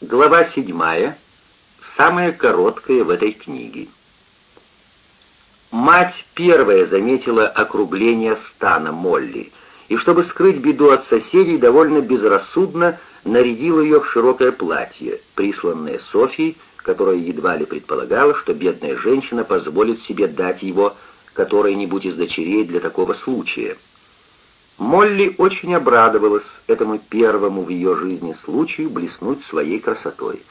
Глава седьмая, самая короткая в этой книге. Мать первая заметила округление стана Молли, и чтобы скрыть беду от соседей, довольно безрассудно нарядила ее в широкое платье, присланное Софьей, которая едва ли предполагала, что бедная женщина позволит себе дать его которой-нибудь из дочерей для такого случая. Молли очень обрадовалась этому первому в ее жизни случаю блеснуть своей красотой.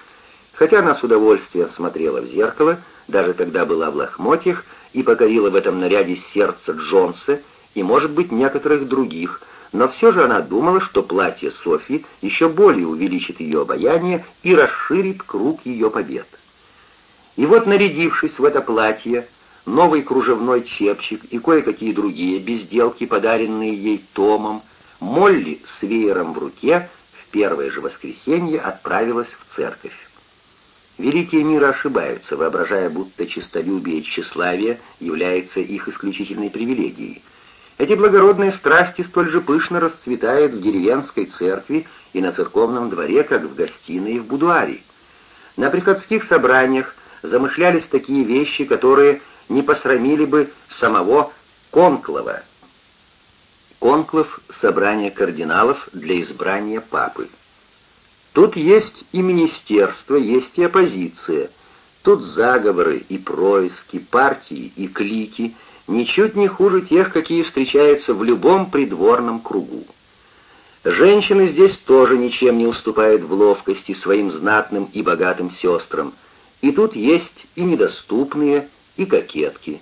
Хотя она с удовольствием смотрела в зеркало, даже когда была в лохмотьях, и покорила в этом наряде сердце Джонса и, может быть, некоторых других, но все же она думала, что платье Софи еще более увеличит ее обаяние и расширит круг ее побед. И вот, нарядившись в это платье, новый кружевной чепчик и кое-какие другие безделки, подаренные ей Томом, Молли с веером в руке в первое же воскресенье отправилась в церковь. Великие миры ошибаются, воображая, будто честолюбие и тщеславие является их исключительной привилегией. Эти благородные страсти столь же пышно расцветают в деревенской церкви и на церковном дворе, как в гостиной и в будуаре. На приходских собраниях замышлялись такие вещи, которые не посрамили бы самого Конклава. Конклав — собрание кардиналов для избрания папы. Тут есть и министерство, есть и оппозиция. Тут заговоры и происки, партии и клики, ничуть не хуже тех, какие встречаются в любом придворном кругу. Женщины здесь тоже ничем не уступают в ловкости своим знатным и богатым сестрам. И тут есть и недоступные, и кокетки.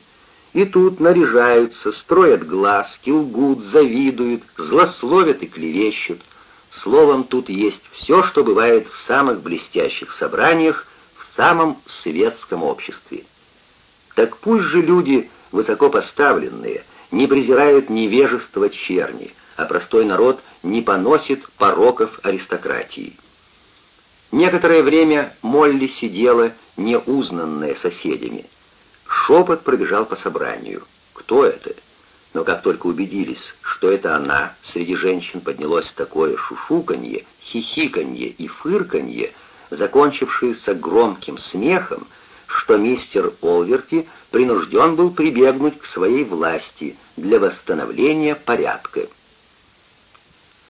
И тут наряжаются, строят глазки, лгут, завидуют, злословят и клевещут. Словом, тут есть все, что бывает в самых блестящих собраниях, в самом светском обществе. Так пусть же люди, высокопоставленные, не презирают невежество черни, а простой народ не поносит пороков аристократии. Некоторое время Молли сидела, неузнанная соседями. Шепот пробежал по собранию. Кто это? Но как только убедились, что это она, среди женщин поднялось такое шушуканье, хихиканье и фырканье, закончившееся громким смехом, что мистер Олверти принужден был прибегнуть к своей власти для восстановления порядка.